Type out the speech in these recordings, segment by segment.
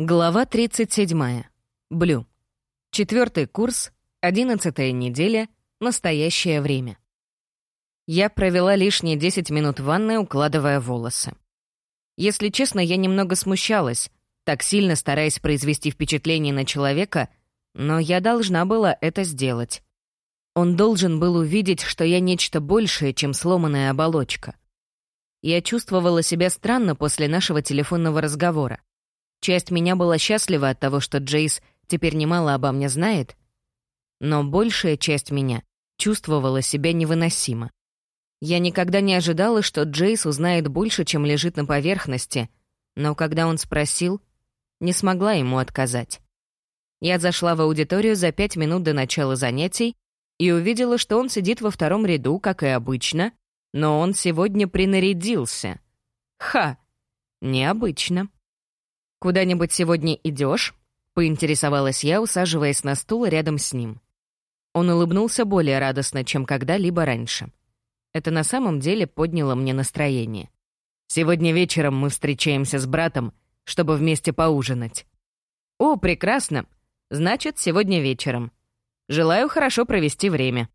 Глава 37. Блю. Четвертый курс, одиннадцатая неделя, настоящее время. Я провела лишние 10 минут в ванной, укладывая волосы. Если честно, я немного смущалась, так сильно стараясь произвести впечатление на человека, но я должна была это сделать. Он должен был увидеть, что я нечто большее, чем сломанная оболочка. Я чувствовала себя странно после нашего телефонного разговора. Часть меня была счастлива от того, что Джейс теперь немало обо мне знает, но большая часть меня чувствовала себя невыносимо. Я никогда не ожидала, что Джейс узнает больше, чем лежит на поверхности, но когда он спросил, не смогла ему отказать. Я зашла в аудиторию за пять минут до начала занятий и увидела, что он сидит во втором ряду, как и обычно, но он сегодня принарядился. Ха! Необычно. «Куда-нибудь сегодня идешь? поинтересовалась я, усаживаясь на стул рядом с ним. Он улыбнулся более радостно, чем когда-либо раньше. Это на самом деле подняло мне настроение. «Сегодня вечером мы встречаемся с братом, чтобы вместе поужинать». «О, прекрасно! Значит, сегодня вечером. Желаю хорошо провести время».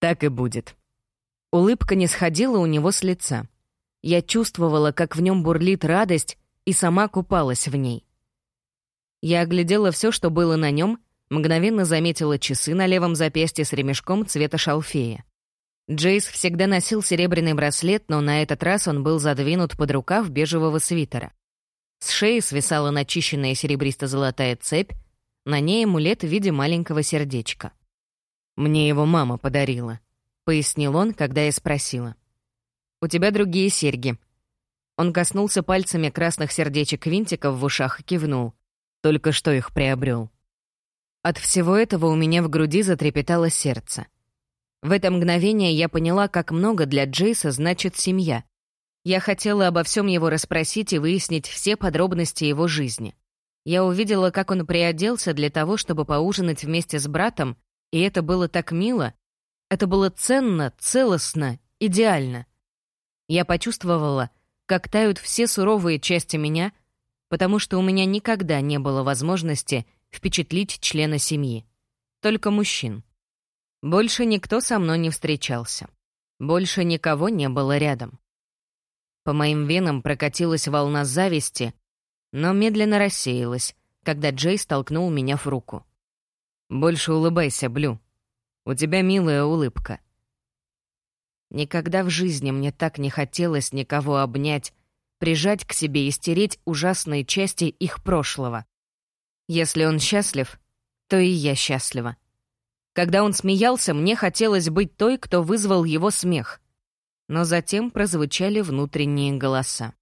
«Так и будет». Улыбка не сходила у него с лица. Я чувствовала, как в нем бурлит радость, и сама купалась в ней. Я оглядела все, что было на нем, мгновенно заметила часы на левом запястье с ремешком цвета шалфея. Джейс всегда носил серебряный браслет, но на этот раз он был задвинут под рукав бежевого свитера. С шеи свисала начищенная серебристо-золотая цепь, на ней амулет в виде маленького сердечка. «Мне его мама подарила», — пояснил он, когда я спросила. «У тебя другие серьги», он коснулся пальцами красных сердечек-винтиков в ушах и кивнул. Только что их приобрел. От всего этого у меня в груди затрепетало сердце. В это мгновение я поняла, как много для Джейса значит семья. Я хотела обо всем его расспросить и выяснить все подробности его жизни. Я увидела, как он приоделся для того, чтобы поужинать вместе с братом, и это было так мило. Это было ценно, целостно, идеально. Я почувствовала, как тают все суровые части меня, потому что у меня никогда не было возможности впечатлить члена семьи. Только мужчин. Больше никто со мной не встречался. Больше никого не было рядом. По моим венам прокатилась волна зависти, но медленно рассеялась, когда Джей столкнул меня в руку. «Больше улыбайся, Блю. У тебя милая улыбка. Никогда в жизни мне так не хотелось никого обнять, прижать к себе и стереть ужасные части их прошлого. Если он счастлив, то и я счастлива. Когда он смеялся, мне хотелось быть той, кто вызвал его смех. Но затем прозвучали внутренние голоса.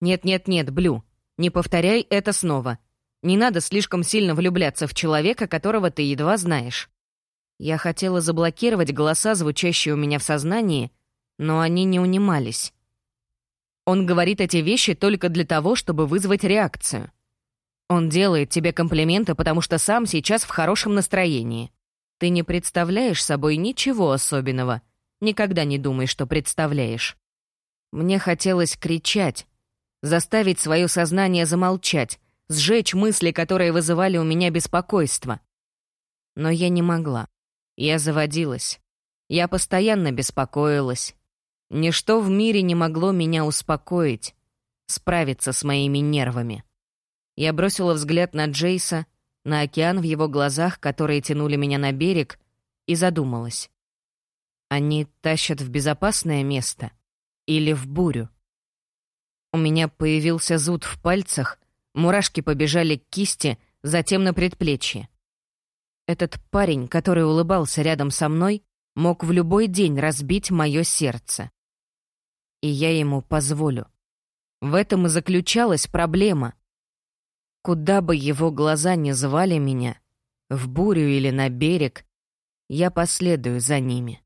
«Нет-нет-нет, Блю, не повторяй это снова. Не надо слишком сильно влюбляться в человека, которого ты едва знаешь. Я хотела заблокировать голоса, звучащие у меня в сознании, но они не унимались. Он говорит эти вещи только для того, чтобы вызвать реакцию. Он делает тебе комплименты, потому что сам сейчас в хорошем настроении. Ты не представляешь собой ничего особенного. Никогда не думай, что представляешь. Мне хотелось кричать, заставить свое сознание замолчать, сжечь мысли, которые вызывали у меня беспокойство. Но я не могла. Я заводилась. Я постоянно беспокоилась. Ничто в мире не могло меня успокоить, справиться с моими нервами. Я бросила взгляд на Джейса, на океан в его глазах, которые тянули меня на берег, и задумалась. Они тащат в безопасное место или в бурю? У меня появился зуд в пальцах, мурашки побежали к кисти, затем на предплечье. Этот парень, который улыбался рядом со мной, мог в любой день разбить мое сердце. И я ему позволю. В этом и заключалась проблема. Куда бы его глаза ни звали меня, в бурю или на берег, я последую за ними.